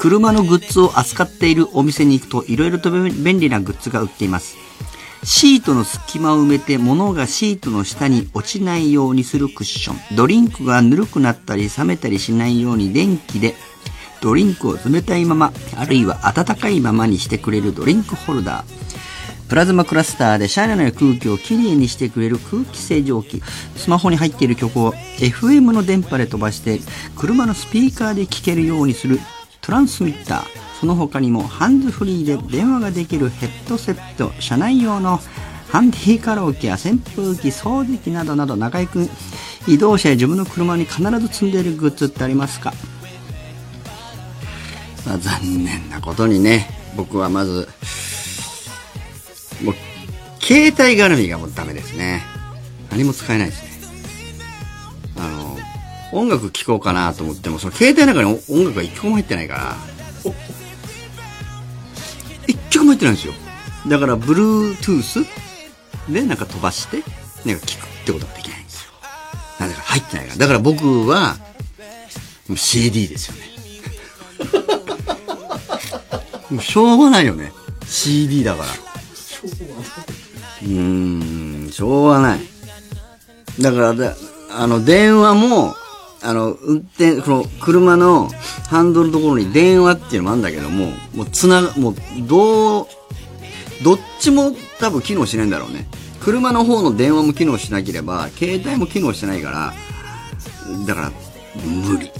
車のグッズを扱っているお店に行くと色々と便利なグッズが売っています。シートの隙間を埋めて物がシートの下に落ちないようにするクッション。ドリンクがぬるくなったり冷めたりしないように電気でドリンクを冷たいままあるいは温かいままにしてくれるドリンクホルダー。プラズマクラスターで車内の空気をきれいにしてくれる空気清浄機。スマホに入っている曲を FM の電波で飛ばして車のスピーカーで聴けるようにするトランスミッターその他にもハンズフリーで電話ができるヘッドセット車内用のハンディカラオケや扇風機掃除機などなど中居君移動車や自分の車に必ず積んでいるグッズってありますか？まあ、残念なことにね僕はまずもう携帯絡みがもうダメですね。何も使えないですね。音楽聴こうかなと思ってもその携帯の中に音楽が一曲も入ってないから。一曲も入ってないんですよ。だから Bluetooth でなんか飛ばしてなんか聞くってことができないんですよ。なぜか入ってないから。だから僕は CD ですよね。もうしょうがないよね。CD だから。うーんしょうがない。だからだあの電話もあの運転この車のハンドルのところに電話っていうのもあるんだけどももうつながもうどうどっちも多分機能しないんだろうね。車の方の電話も機能しなければ携帯も機能してないからだから無理。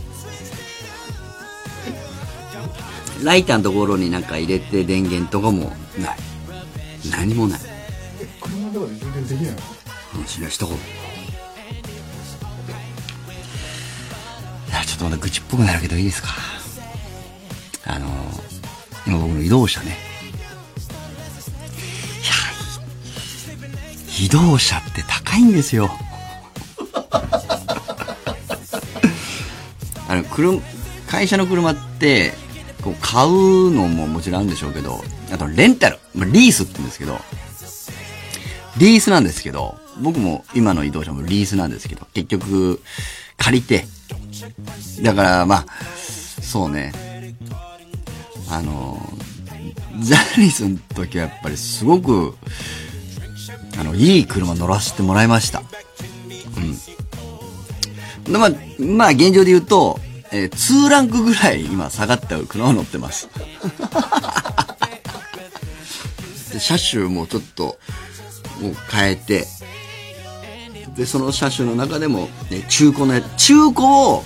ライターのところになんか入れて電源とかもない。何もない。車の中で充電できないの？うんしないしたこととまだ愚痴っぽくなるけどいいですか？あの今僕の移動車ね。いや移動車って高いんですよ。あの車会社の車ってこう買うのももちろんあるんでしょうけどあとレンタル、まあ、リースって言うんですけどリースなんですけど、僕も今の移動車もリースなんですけど、結局、借りて、だから、まあ、そうね、あの、ジャニスの時はやっぱりすごく、あの、いい車乗らせてもらいました。うん。でまあ、まあ、現状で言うと、えー2ランクぐらい今下がった車を乗ってます。で車種もちょっと、もう変えて、で、その車種の中でも、ね、中古のや、中古を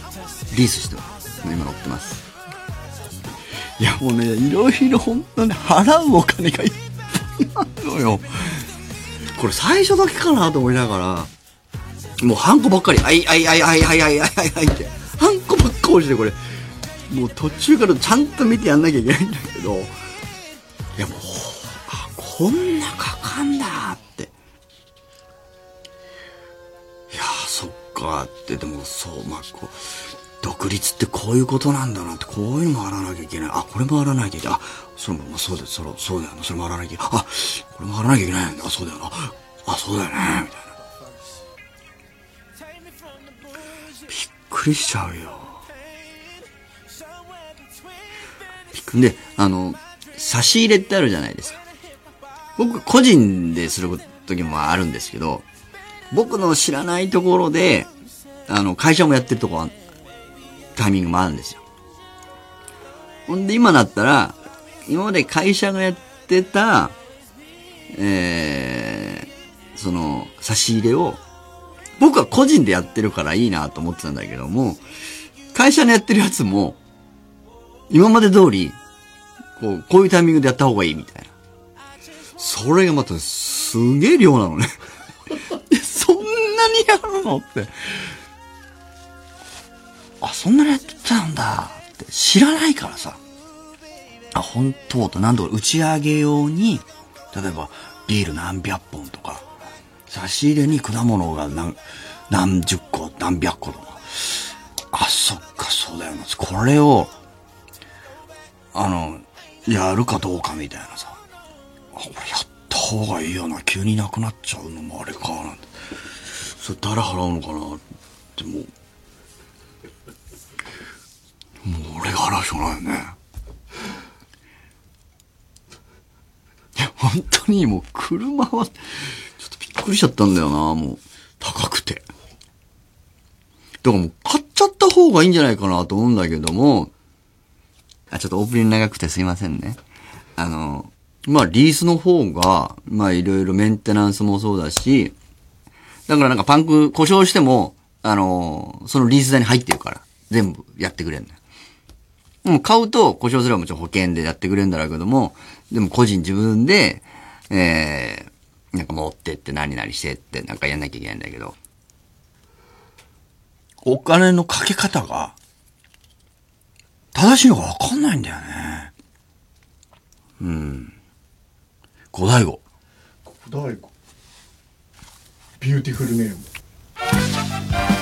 リースしてます。今乗ってます。いや、もうね、いろいろ本当に払うお金がいっぱいあるのよ。これ最初だけかなと思いながら、もうハンコばっかり、あいあいあいあいあいあいあいあいって、ハンコばっか押してこれ、もう途中からちゃんと見てやんなきゃいけないんだけど、いやもう、こんなかかんだって。いや、そっかって、でもそう、まあ、こう、独立ってこういうことなんだなって、こういうのも洗わなきゃいけない。あ、これも洗わなきゃいけない。あ、それも、まあ、そうだよ、それ、そうだよな、それも洗わなきゃいけない。あ、これも洗わなきゃいけないんだ。あ、そうだよな。あ、そうだよね、みたいな。びっくりしちゃうよ。びっくりで、あの、差し入れってあるじゃないですか。僕個人でする時もあるんですけど、僕の知らないところで、あの、会社もやってるとこは、タイミングもあるんですよ。ほんで今だったら、今まで会社がやってた、えー、その、差し入れを、僕は個人でやってるからいいなと思ってたんだけども、会社のやってるやつも、今まで通り、こう、こういうタイミングでやった方がいいみたいな。それがまたすげえ量なのね。そんなにやるのって。あ、そんなにやってたんだって知らないからさ。あ、本当と何度か打ち上げ用に、例えばビール何百本とか、差し入れに果物が何、何十個、何百個とか。あ、そっか、そうだよな。これを、あの、やるかどうかみたいなさ。あ、これやった方がいいよな。急になくなっちゃうのもあれか、なんて。それ誰払うのかなってもう、もう俺が払うしかないよね。いや、本当にもう車は、ちょっとびっくりしちゃったんだよな、もう。高くて。だからもう買っちゃった方がいいんじゃないかなと思うんだけども、あ、ちょっとオープニング長くてすいませんね。あの、まあリースの方が、まあいろいろメンテナンスもそうだし、だからなんかパンク故障しても、あの、そのリース代に入ってるから、全部やってくれるんだよ。もう買うと故障すればもちろん保険でやってくれるんだろうけども、でも個人自分で、えー、なんか持ってって何々してってなんかやんなきゃいけないんだけど、お金のかけ方が、正しいのかわかんないんだよね。うん。五大悟。小太鼓ビューティフルネーム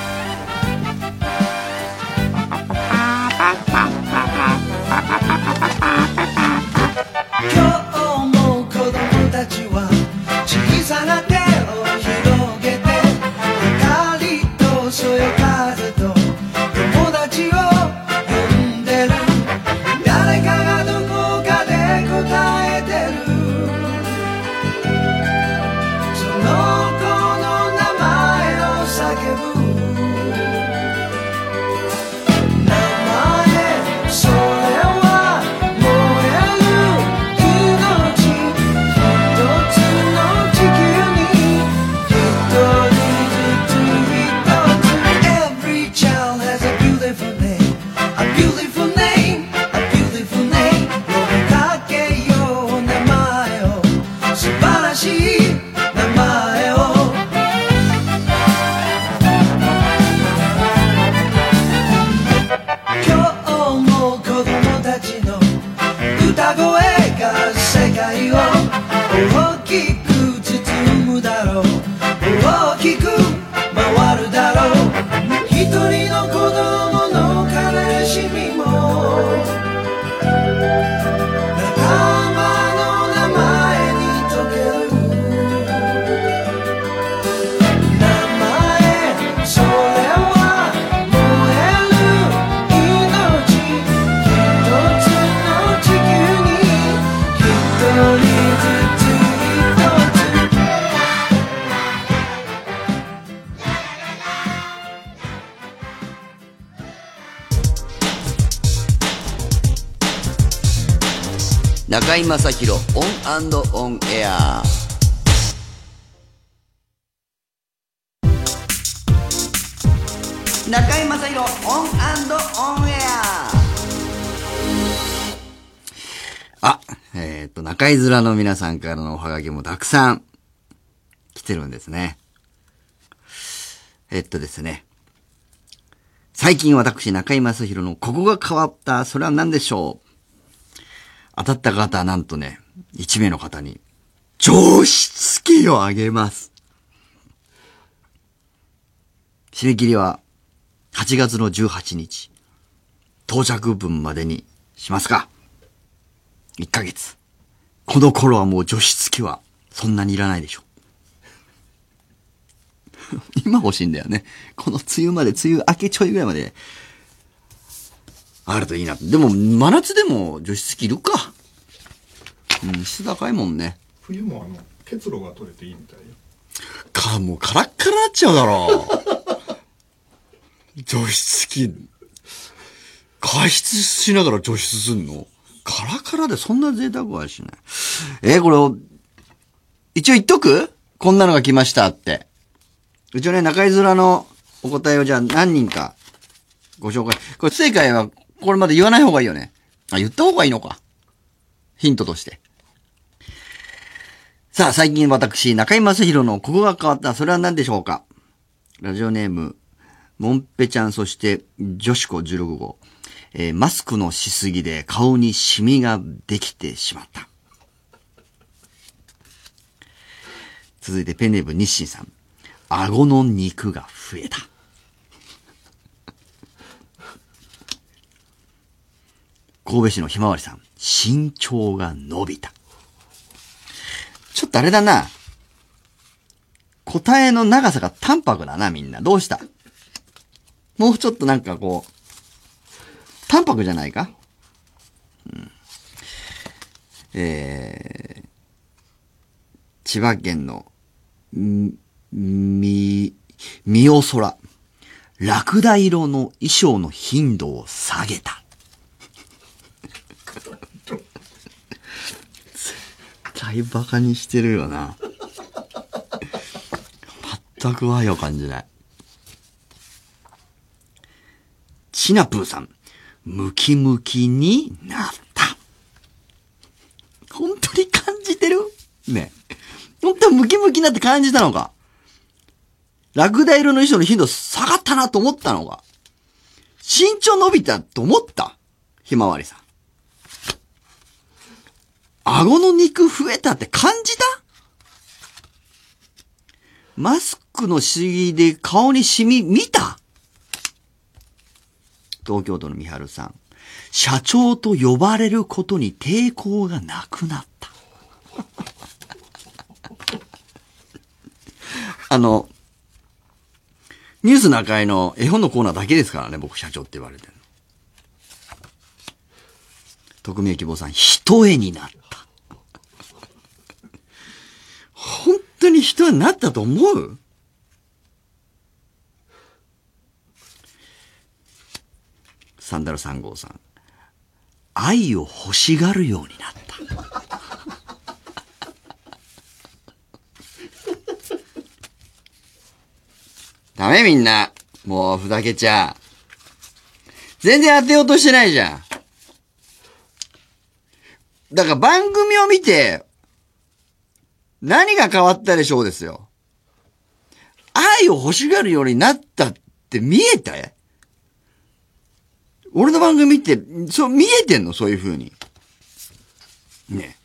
中居正広オンオンエア中居正広オンオンエアあ、えっ、と、中居ヅラの皆さんからのおはがきもたくさん来てるんですね。えっとですね。最近私、中居正広のここが変わった、それは何でしょう？当たった方はなんとね、1名の方に、常識機をあげます。締め切りは、8月の18日。到着分までにしますか ?1 ヶ月。この頃はもう除湿機は、そんなにいらないでしょう。今欲しいんだよね。この梅雨まで、梅雨明けちょいぐらいまで、あるといいな。でも、真夏でも除湿機いるか。うん、湿度高いもんね。冬もあの結露が取れていいみたいよか、もうカラッカラなっちゃうだろ。除湿機、加湿しながら除湿すんの？カラカラでそんな贅沢はしない。えーこれ、一応言っとく？こんなのが来ましたって。うちのね、中居面のお答えをじゃあ何人かご紹介。これ不正解は、これまで言わない方がいいよね。あ、言った方がいいのか。ヒントとして。さあ、最近私、中居正広のここが変わった、それは何でしょうかラジオネーム、モンペちゃん、そして、女子子16号。えーマスクのしすぎで顔にシミができてしまった。続いてペンネーム日清さん。顎の肉が増えた。神戸市のひまわりさん。身長が伸びた。ちょっとあれだな。答えの長さが淡白だな、みんな。どうした？もうちょっとなんかこう、淡白じゃないか？うん。えー、千葉県の、んみ、みおそら。ラクダ色の衣装の頻度を下げた。対バカにしてるよな。全く愛を感じない。シナプーさん、ムキムキになった。本当に感じてる？ね。本当はムキムキになって感じたのかラクダ色の衣装の頻度下がったなと思ったのか身長伸びたと思った？ひまわりさん。顎の肉増えたって感じたマスクのしすぎで顔にシミ見た？東京都のみはるさん。社長と呼ばれることに抵抗がなくなった。あの、ニュース中井の絵本のコーナーだけですからね、僕社長って言われてるの。匿名希望さん、一重になった。本当に人になったと思う？サンダル3号さん。愛を欲しがるようになった。ダメみんな。もうふざけちゃ。全然当てようとしてないじゃん。だから番組を見て、何が変わったでしょうですよ。愛を欲しがるようになったって見えた俺の番組って、そう見えてんの？そういう風に。ね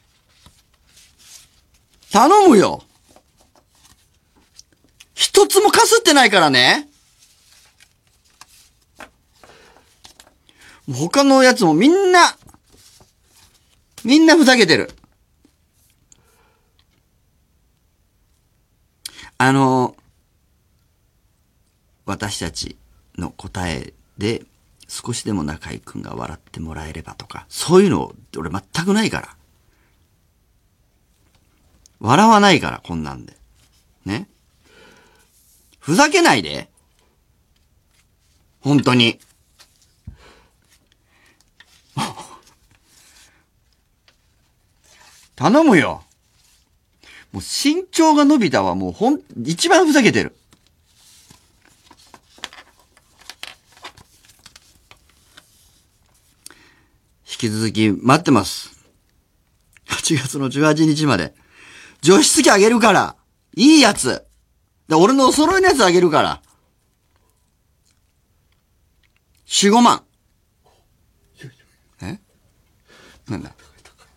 頼むよ一つもかすってないからね他のやつもみんな、みんなふざけてる。あの、私たちの答えで少しでも中井くんが笑ってもらえればとか、そういうの俺全くないから。笑わないから、こんなんで。ね。ふざけないで。本当に。頼むよ。もう身長が伸びたはもうほん、一番ふざけてる。引き続き待ってます。8月の18日まで。除湿機あげるから。いいやつ。で俺のお揃いのやつあげるから。4、5万。え？なんだ？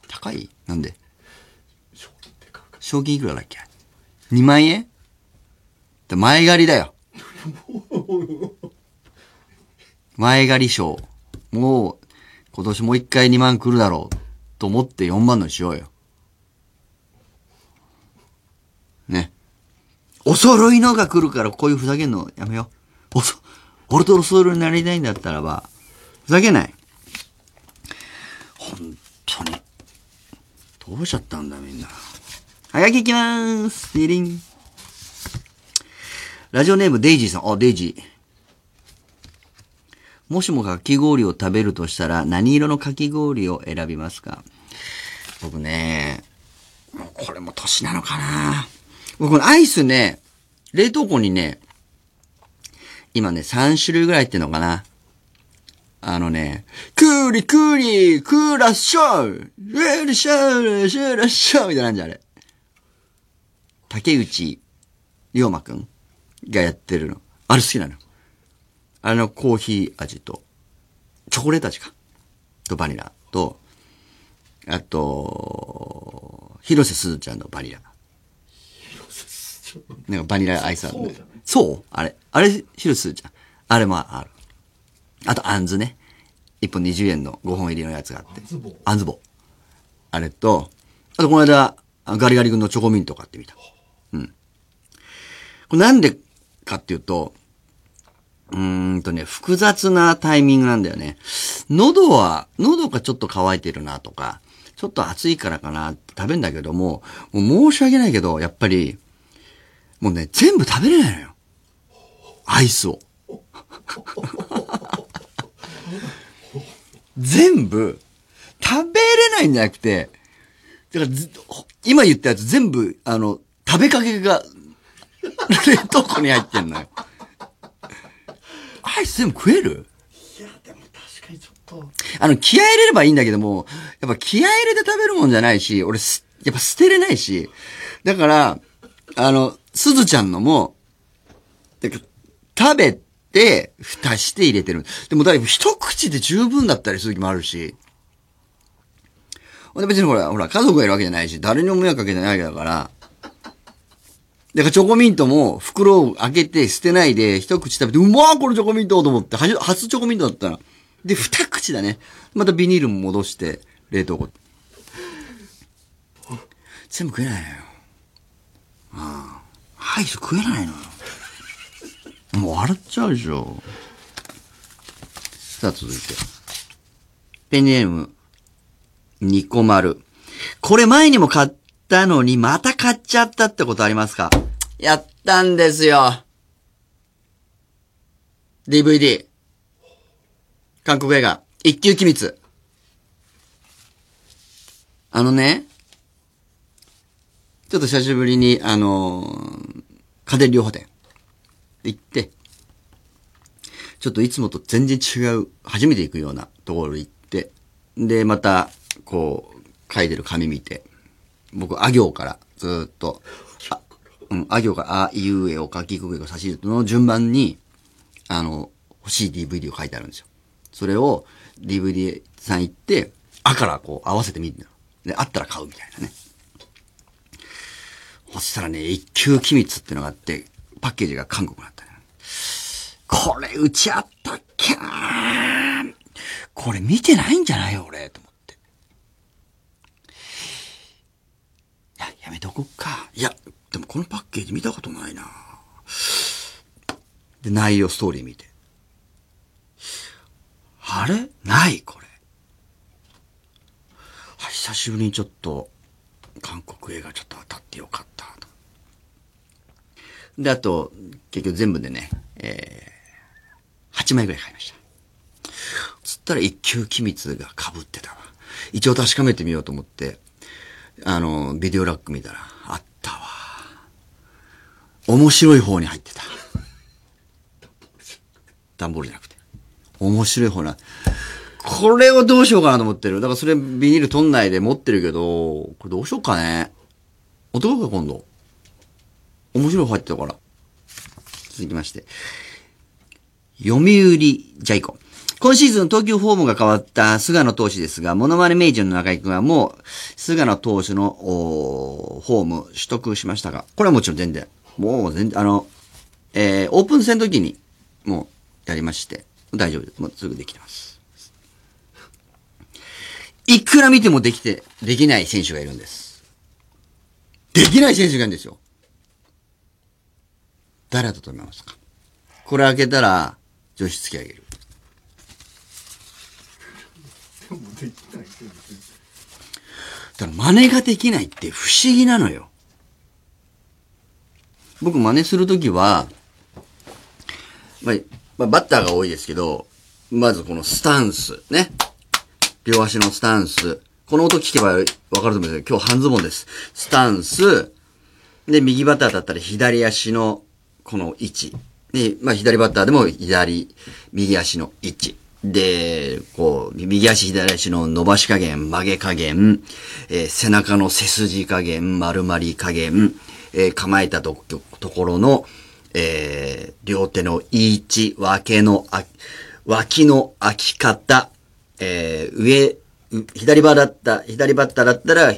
高い？なんで？賞金いくらだっけ ?2 万円？で前借りだよ。前借り賞。もう、今年もう一回2万来るだろう。と思って4万のにしようよ。ね。お揃いのが来るからこういうふざけんのやめよう。おそ、俺とお揃いになりたいんだったらば、ふざけない。本当に。どうしちゃったんだみんな。はがきいきまーす。リリン。ラジオネームデイジーさん。あ、デイジー。もしもかき氷を食べるとしたら何色のかき氷を選びますか？僕ね、もうこれも年なのかな僕このアイスね、冷凍庫にね、今ね、3種類ぐらい入ってんのかなあのね、クーリクーリクーラッショークーリショーシューラッショーみたいなんじゃあれ。竹内龍馬くんがやってるの。あれ好きなの。あのコーヒー味と、チョコレート味か。とバニラと、あと、広瀬すずちゃんのバニラ。なんかバニラアイスあるね。そう？あれ？あれ、広瀬すずちゃん。あれもある。あと、あんずね。1本20円の5本入りのやつがあって。あんず棒あんず棒。あれと、あとこの間、あガリガリ君のチョコミント買ってみた。なんでかっていうと、うーんとね、複雑なタイミングなんだよね。喉は、喉がちょっと乾いてるなとか、ちょっと暑いからかな食べんだけども、もう申し訳ないけど、やっぱり、もうね、全部食べれないのよ。アイスを。全部、食べれないんじゃなくて、だから今言ったやつ全部、あの、食べかけが、冷凍庫に入ってんのよ。アイス全部食える？いやでも確かにちょっと。あの、気合い入れればいいんだけども、やっぱ気合い入れて食べるもんじゃないし、俺す、やっぱ捨てれないし、だから、あの、すずちゃんのも、てか食べて、蓋して入れてる。でも、だいぶ一口で十分だったりする時もあるし、ほんで別にほら、ほら、家族がいるわけじゃないし、誰にも迷惑かけてないわけだから、だからチョコミントも袋を開けて捨てないで一口食べて、うまーこれチョコミントと思って、はじ初チョコミントだったら。で、二口だね。またビニールも戻して、冷凍庫。全部食えないのよ。ああ。アイス食えないのよ。もう笑っちゃうでしょ。さあ続いて。ペンネーム、ニコマル。これ前にも買ってったのにまた買っちゃったってことありますか？やったんですよ。DVD。韓国映画。一級機密。あのね、ちょっと久しぶりに、あのー家電量販店行って、ちょっといつもと全然違う、初めて行くようなところ行って、で、また、こう、書いてる紙見て、僕、あ行からずっと、あ、うん、あ行から、あ、いうえを書きくべを差し入れの順番に、あの、欲しい DVD を書いてあるんですよ。それを DVD さん行って、あからこう合わせてみるんだよ。で、あったら買うみたいなね。そしたらね、一級機密ってのがあって、パッケージが韓国だったね。これ、うちあったっけなこれ見てないんじゃないよ、俺、と思って。いや、やめとこっか。いや、でもこのパッケージ見たことないなで、内容、ストーリー見て。あれ？ない、これ。久しぶりにちょっと、韓国映画ちょっと当たってよかったと。で、あと、結局全部でね、えー、8枚ぐらい買いました。つったら一級機密が被ってたわ。一応確かめてみようと思って、あの、ビデオラック見たら、あったわ。面白い方に入ってた。段ボールじゃなくて。面白い方な。これをどうしようかなと思ってる。だからそれビニール取んないで持ってるけど、これどうしようかね。男か今度。面白い方入ってたから。続きまして。読売ジャイコ。今シーズン投球フォームが変わった菅野投手ですが、モノマネ名人の中井くんはもう、菅野投手のフォーム取得しましたが、これはもちろん全然、もう全然、あの、えー、オープン戦の時に、もう、やりまして、大丈夫です。もうすぐできてます。いくら見てもできて、できない選手がいるんです。できない選手がいるんですよ。誰だと思いますか?これ開けたら、女子付き上げる。でもできないけどだから真似ができないって不思議なのよ。僕真似するときは、まあ、まあ、バッターが多いですけど、まずこのスタンス、ね。両足のスタンス。この音聞けばわかると思うんですけど、今日半ズボンです。スタンス。で、右バッターだったら左足のこの位置。で、まあ左バッターでも左、右足の位置。で、こう、右足左足の伸ばし加減、曲げ加減、えー背中の背筋加減、丸まり加減、えー構えたとところの、えー両手の位置、分けのあ、脇の開き方、え、上、左バだった、左バッターだったら、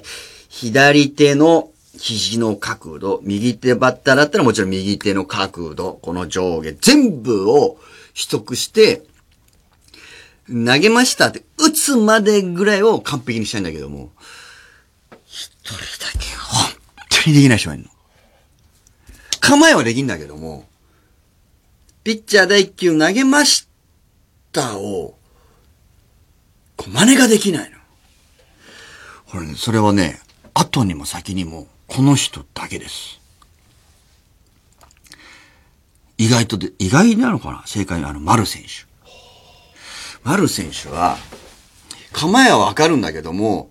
左手の肘の角度、右手バッターだったらもちろん右手の角度、この上下、全部を取得して、投げましたって、打つまでぐらいを完璧にしたいんだけども、一人だけ本当にできない人がいるの。構えはできんだけども、ピッチャー第一球投げましたを、こう真似ができないの。これね、それはね、後にも先にも、この人だけです。意外とで、意外なのかな？正解のあの、丸選手。丸選手は、構えはわかるんだけども、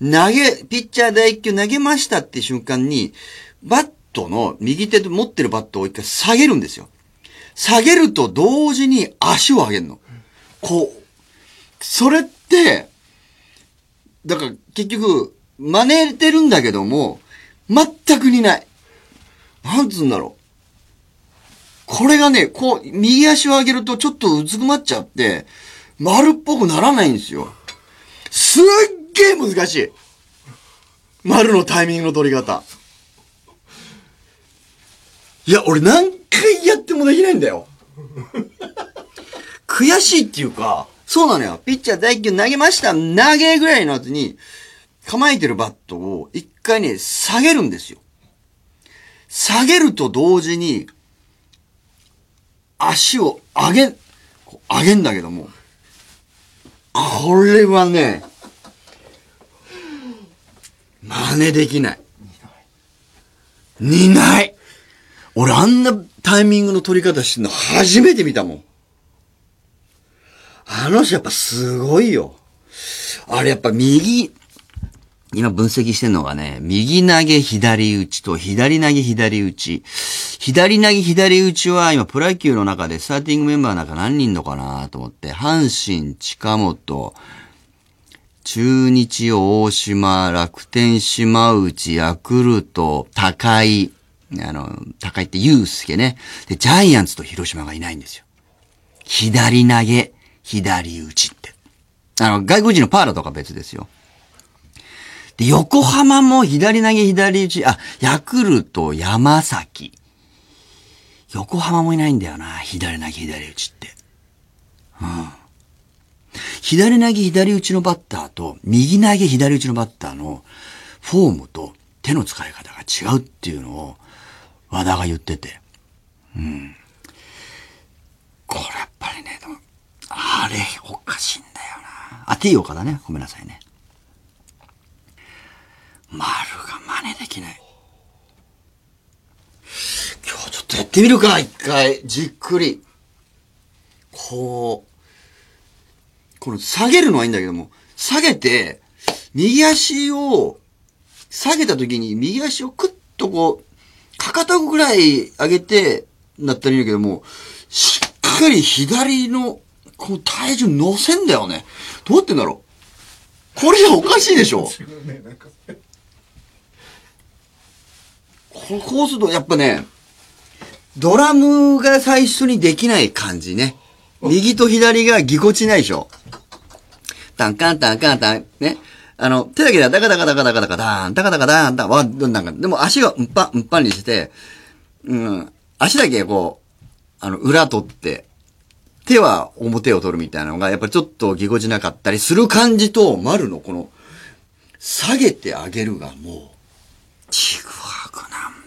投げ、ピッチャー第一球投げましたって瞬間に、バットの右手で持ってるバットを一回下げるんですよ。下げると同時に足を上げるの。こう。それって、だから結局、真似てるんだけども、全く似ない。なんつうんだろう。これがね、こう、右足を上げるとちょっとうずくまっちゃって、丸っぽくならないんですよ。すっげえ難しい。丸のタイミングの取り方。いや、俺何回やってもできないんだよ。悔しいっていうか、そうなのよ。ピッチャー第一球投げました。投げぐらいの後に、構えてるバットを一回ね、下げるんですよ。下げると同時に、足を上げ、上げんだけども、これはね、真似できない。似ない。俺あんなタイミングの取り方してんの初めて見たもん。あの人やっぱすごいよ。あれやっぱ右、今分析してんのがね、右投げ左打ちと左投げ左打ち。左投げ左打ちは今プロ野球の中でスターティングメンバーの中何人のかなと思って、阪神、近本、中日、大島、楽天、島内、ヤクルト、高井、あの、高井ってユースケね。で、ジャイアンツと広島がいないんですよ。左投げ、左打ちって。あの、外国人のパーラとか別ですよ。で、横浜も左投げ左打ち、あ、ヤクルト、山崎。横浜もいないんだよな、左投げ左打ちって。うん。左投げ左打ちのバッターと、右投げ左打ちのバッターのフォームと手の使い方が違うっていうのを、和田が言ってて。うん。これやっぱりね、あれ、おかしいんだよな。あ、T 岡だね。ごめんなさいね。丸が真似できない。今日ちょっとやってみるか、一回。じっくり。こう。この下げるのはいいんだけども、下げて、右足を、下げた時に右足をクッとこう、かかとぐらい上げて、なったらいいんだけども、しっかり左の、この体重乗せんだよね。どうやってんだろうこれじゃおかしいでしょこうすると、やっぱね、ドラムが最初にできない感じね。右と左がぎこちないでしょ。タンカンタンカンタン、ね。あの、手だけでダカダカダカダカダカダーン、ダカダカダーン、ダわ、なんか、でも足がうんぱん、うんぱんにして、うん、足だけこう、あの、裏取って、手は表を取るみたいなのが、やっぱりちょっとぎこちなかったりする感じと、丸のこの、下げてあげるがもう、ちぐはぐなん。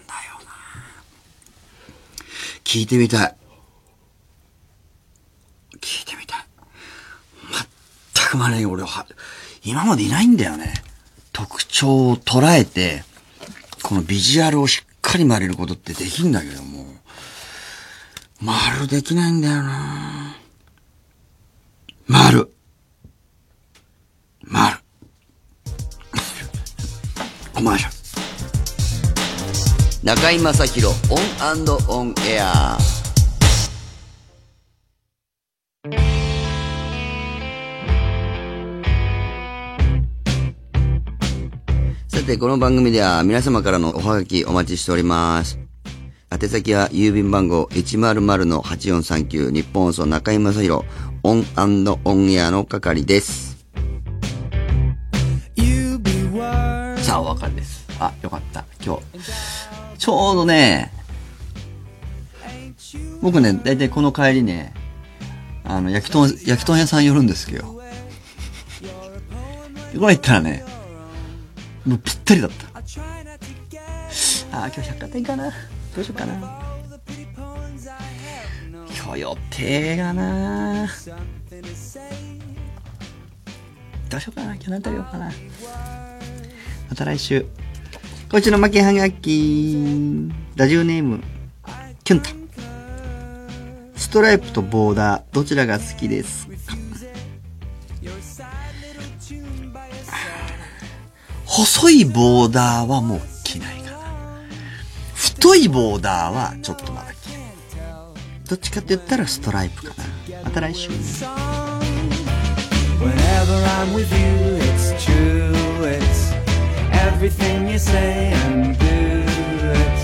聞いてみたい。聞いてみたい。全く真似俺は、今までいないんだよね。特徴を捉えて、このビジュアルをしっかり真似ることってできんだけども、丸できないんだよな丸。丸。コマーシャル。中居正広オンオンエアさて、この番組では皆様からのおはがきお待ちしております。宛先は郵便番号100-8439ニッポン放送中居正広オンオンエアの係です。さあ、お別れです。あ、よかった。今日。ちょうどね、僕ね、だいたいこの帰りね、あの、焼き豚、焼き豚屋さん寄るんですけど。ここ行ったらね、もうぴったりだった。あー、今日百貨店かなどうしようかな。今日予定がなどうしようかな今日何食べようかな。また来週。こちの負けはがき。ラジオネーム、キュンタ。ストライプとボーダー、どちらが好きですか？細いボーダーはもう着ないかな。太いボーダーはちょっとまだ着る。どっちかって言ったらストライプかな。また来週。Whenever I'm with you, it's true. It's everything you say and do.